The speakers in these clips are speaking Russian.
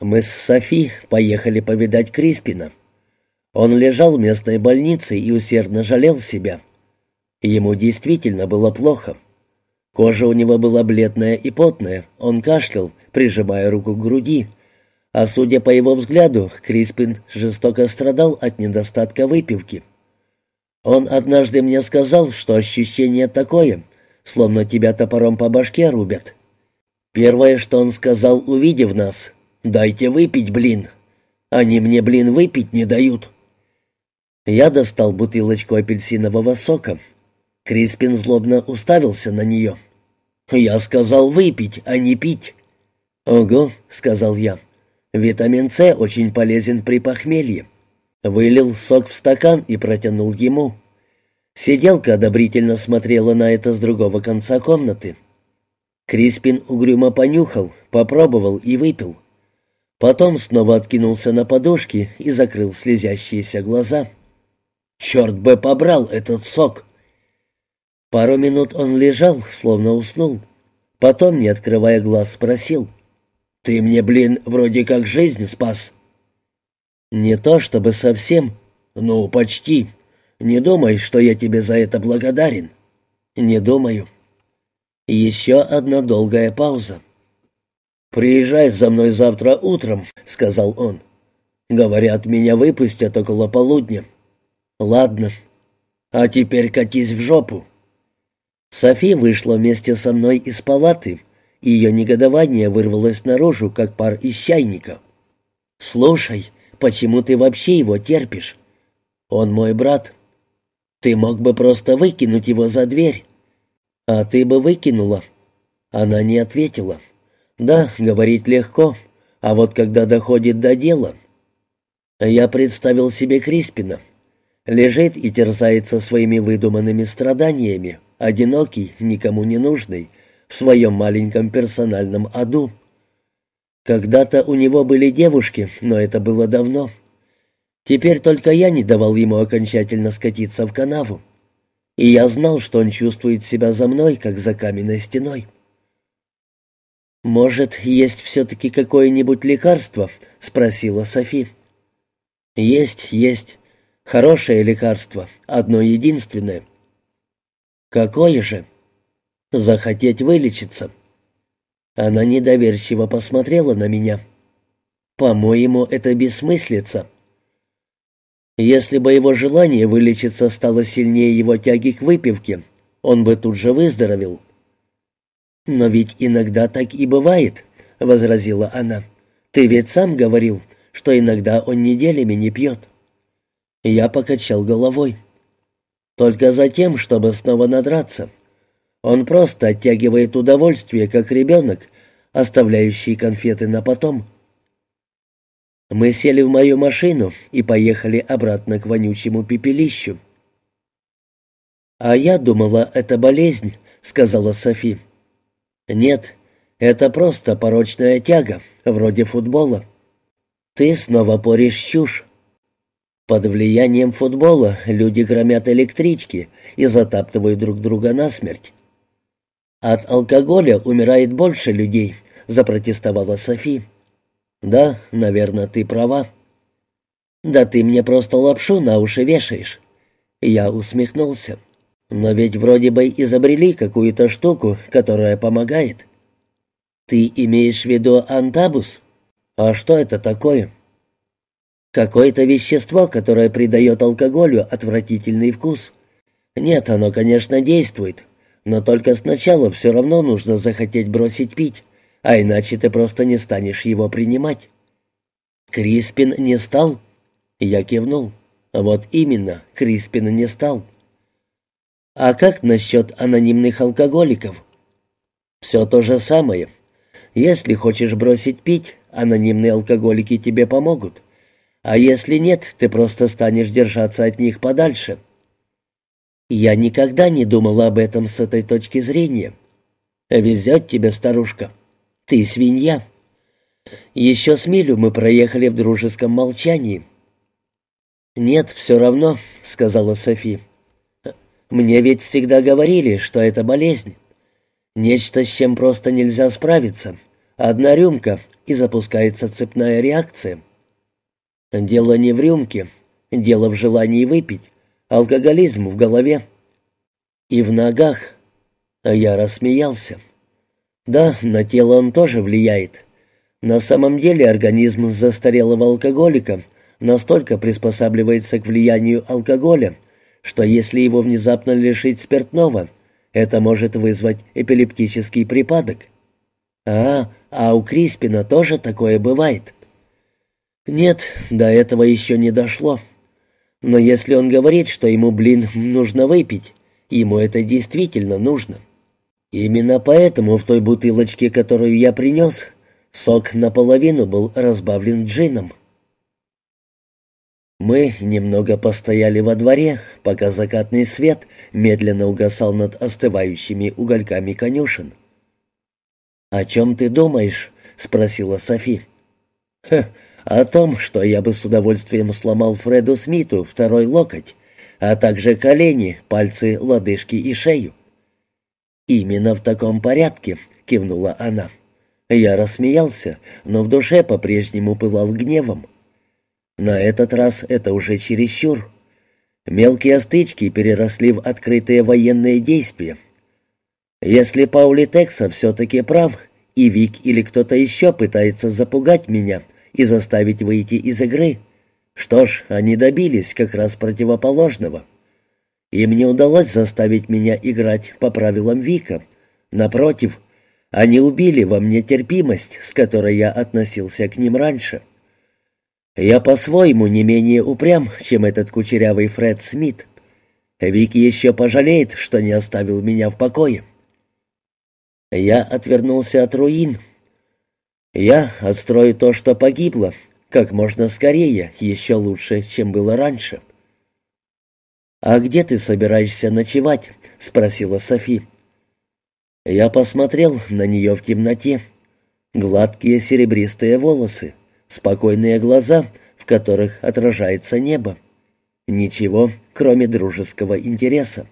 Мы с Софи поехали повидать Криспина. Он лежал в местной больнице и усердно жалел себя. Ему действительно было плохо. Кожа у него была бледная и потная, он кашлял, прижимая руку к груди. А судя по его взгляду, Криспин жестоко страдал от недостатка выпивки. Он однажды мне сказал, что ощущение такое, словно тебя топором по башке рубят. Первое, что он сказал, увидев нас, «Дайте выпить, блин!» Они мне, блин, выпить не дают. Я достал бутылочку апельсинового сока. Криспин злобно уставился на нее. «Я сказал выпить, а не пить». «Ого», — сказал я. «Витамин С очень полезен при похмелье». Вылил сок в стакан и протянул ему. Сиделка одобрительно смотрела на это с другого конца комнаты. Криспин угрюмо понюхал, попробовал и выпил. Потом снова откинулся на подушки и закрыл слезящиеся глаза. «Черт бы побрал этот сок!» Пару минут он лежал, словно уснул. Потом, не открывая глаз, спросил. «Ты мне, блин, вроде как жизнь спас». «Не то чтобы совсем. Ну, почти. Не думай, что я тебе за это благодарен». «Не думаю». Еще одна долгая пауза. «Приезжай за мной завтра утром», — сказал он. «Говорят, меня выпустят около полудня». «Ладно. А теперь катись в жопу». Софи вышла вместе со мной из палаты, и ее негодование вырвалось наружу, как пар из чайника. «Слушай, почему ты вообще его терпишь? Он мой брат. Ты мог бы просто выкинуть его за дверь». «А ты бы выкинула?» Она не ответила. Да, говорить легко, а вот когда доходит до дела... Я представил себе Криспина. Лежит и терзается своими выдуманными страданиями, одинокий, никому не нужный, в своем маленьком персональном аду. Когда-то у него были девушки, но это было давно. Теперь только я не давал ему окончательно скатиться в канаву. И я знал, что он чувствует себя за мной, как за каменной стеной. «Может, есть все-таки какое-нибудь лекарство?» — спросила Софи. «Есть, есть. Хорошее лекарство. Одно единственное». «Какое же?» «Захотеть вылечиться». Она недоверчиво посмотрела на меня. «По-моему, это бессмыслица». Если бы его желание вылечиться стало сильнее его тяги к выпивке, он бы тут же выздоровел. «Но ведь иногда так и бывает», — возразила она. «Ты ведь сам говорил, что иногда он неделями не пьет». Я покачал головой. «Только за тем, чтобы снова надраться. Он просто оттягивает удовольствие, как ребенок, оставляющий конфеты на потом». Мы сели в мою машину и поехали обратно к вонючему пепелищу. «А я думала, это болезнь», — сказала Софи. «Нет, это просто порочная тяга, вроде футбола. Ты снова поришь чушь. Под влиянием футбола люди громят электрички и затаптывают друг друга насмерть. От алкоголя умирает больше людей», — запротестовала Софи. «Да, наверное, ты права». «Да ты мне просто лапшу на уши вешаешь». Я усмехнулся. Но ведь вроде бы изобрели какую-то штуку, которая помогает. Ты имеешь в виду антабус? А что это такое? Какое-то вещество, которое придает алкоголю отвратительный вкус. Нет, оно, конечно, действует, но только сначала все равно нужно захотеть бросить пить, а иначе ты просто не станешь его принимать. Криспин не стал? Я кивнул. Вот именно, Криспин не стал. А как насчет анонимных алкоголиков? Все то же самое. Если хочешь бросить пить, анонимные алкоголики тебе помогут. А если нет, ты просто станешь держаться от них подальше. Я никогда не думала об этом с этой точки зрения. Везет тебе, старушка. Ты свинья. Еще с милю мы проехали в дружеском молчании. «Нет, все равно», — сказала София. Мне ведь всегда говорили, что это болезнь. Нечто, с чем просто нельзя справиться. Одна рюмка, и запускается цепная реакция. Дело не в рюмке, дело в желании выпить, алкоголизм в голове и в ногах. Я рассмеялся. Да, на тело он тоже влияет. На самом деле организм застарелого алкоголика настолько приспосабливается к влиянию алкоголя, что если его внезапно лишить спиртного, это может вызвать эпилептический припадок. А, а у Криспина тоже такое бывает. Нет, до этого еще не дошло. Но если он говорит, что ему, блин, нужно выпить, ему это действительно нужно. Именно поэтому в той бутылочке, которую я принес, сок наполовину был разбавлен джином. Мы немного постояли во дворе, пока закатный свет медленно угасал над остывающими угольками конюшен. «О чем ты думаешь?» — спросила Софи. «Хе, о том, что я бы с удовольствием сломал Фреду Смиту второй локоть, а также колени, пальцы, лодыжки и шею». «Именно в таком порядке», — кивнула она. Я рассмеялся, но в душе по-прежнему пылал гневом. На этот раз это уже чересчур. Мелкие стычки переросли в открытые военные действия. Если Паули Текса все-таки прав, и Вик или кто-то еще пытается запугать меня и заставить выйти из игры, что ж, они добились как раз противоположного. Им не удалось заставить меня играть по правилам Вика. Напротив, они убили во мне терпимость, с которой я относился к ним раньше. Я по-своему не менее упрям, чем этот кучерявый Фред Смит. Вик еще пожалеет, что не оставил меня в покое. Я отвернулся от руин. Я отстрою то, что погибло, как можно скорее, еще лучше, чем было раньше. «А где ты собираешься ночевать?» — спросила Софи. Я посмотрел на нее в темноте. Гладкие серебристые волосы, спокойные глаза, в которых отражается небо. Ничего, кроме дружеского интереса.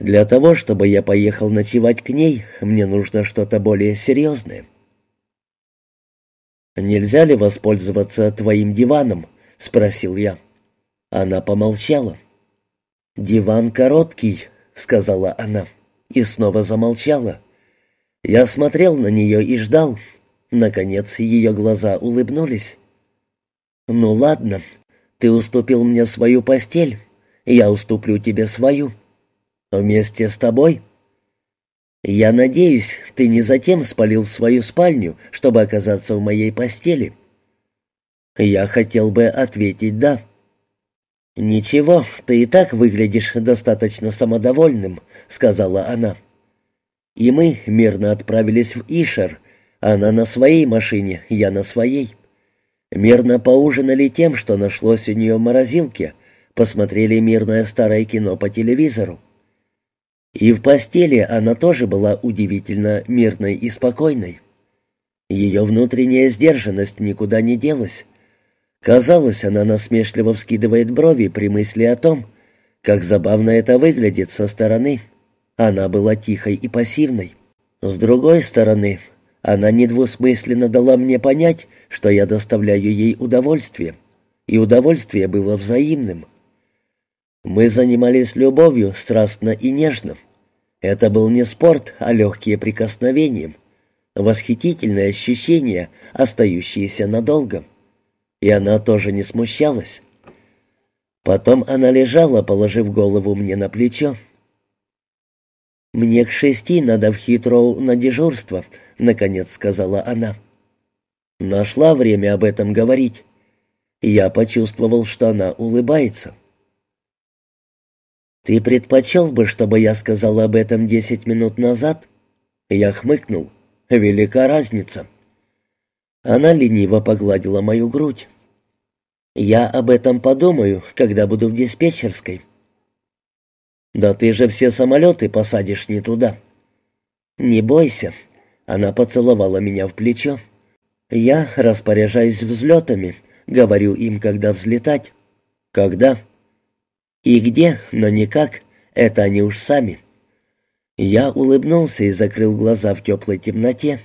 Для того, чтобы я поехал ночевать к ней, мне нужно что-то более серьезное. «Нельзя ли воспользоваться твоим диваном?» — спросил я. Она помолчала. «Диван короткий», — сказала она, и снова замолчала. Я смотрел на нее и ждал, Наконец ее глаза улыбнулись. «Ну ладно, ты уступил мне свою постель, я уступлю тебе свою. Вместе с тобой. Я надеюсь, ты не затем спалил свою спальню, чтобы оказаться в моей постели». Я хотел бы ответить «да». «Ничего, ты и так выглядишь достаточно самодовольным», — сказала она. И мы мирно отправились в Ишер, она на своей машине, я на своей. Мирно поужинали тем, что нашлось у нее в морозилке, посмотрели мирное старое кино по телевизору. И в постели она тоже была удивительно мирной и спокойной. Ее внутренняя сдержанность никуда не делась. Казалось, она насмешливо вскидывает брови при мысли о том, как забавно это выглядит со стороны. Она была тихой и пассивной. С другой стороны, она недвусмысленно дала мне понять, что я доставляю ей удовольствие, и удовольствие было взаимным. Мы занимались любовью страстно и нежно. Это был не спорт, а легкие прикосновения, восхитительные ощущения, остающиеся надолго. И она тоже не смущалась. Потом она лежала, положив голову мне на плечо. «Мне к шести надо в Хитроу на дежурство», — наконец сказала она. Нашла время об этом говорить. Я почувствовал, что она улыбается. «Ты предпочел бы, чтобы я сказал об этом десять минут назад?» Я хмыкнул. «Велика разница». Она лениво погладила мою грудь. «Я об этом подумаю, когда буду в диспетчерской». «Да ты же все самолеты посадишь не туда». «Не бойся». Она поцеловала меня в плечо. «Я распоряжаюсь взлетами, говорю им, когда взлетать». «Когда?» «И где, но никак. Это они уж сами». Я улыбнулся и закрыл глаза в теплой темноте.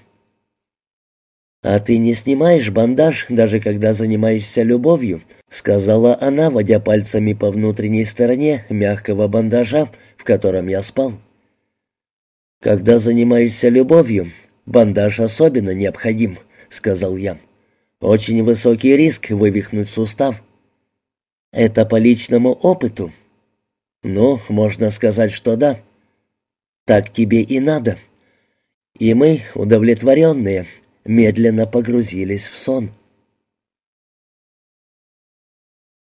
«А ты не снимаешь бандаж, даже когда занимаешься любовью», — сказала она, водя пальцами по внутренней стороне мягкого бандажа, в котором я спал. «Когда занимаешься любовью, бандаж особенно необходим», — сказал я. «Очень высокий риск вывихнуть сустав». «Это по личному опыту?» «Ну, можно сказать, что да». «Так тебе и надо». И мы, удовлетворенные, медленно погрузились в сон.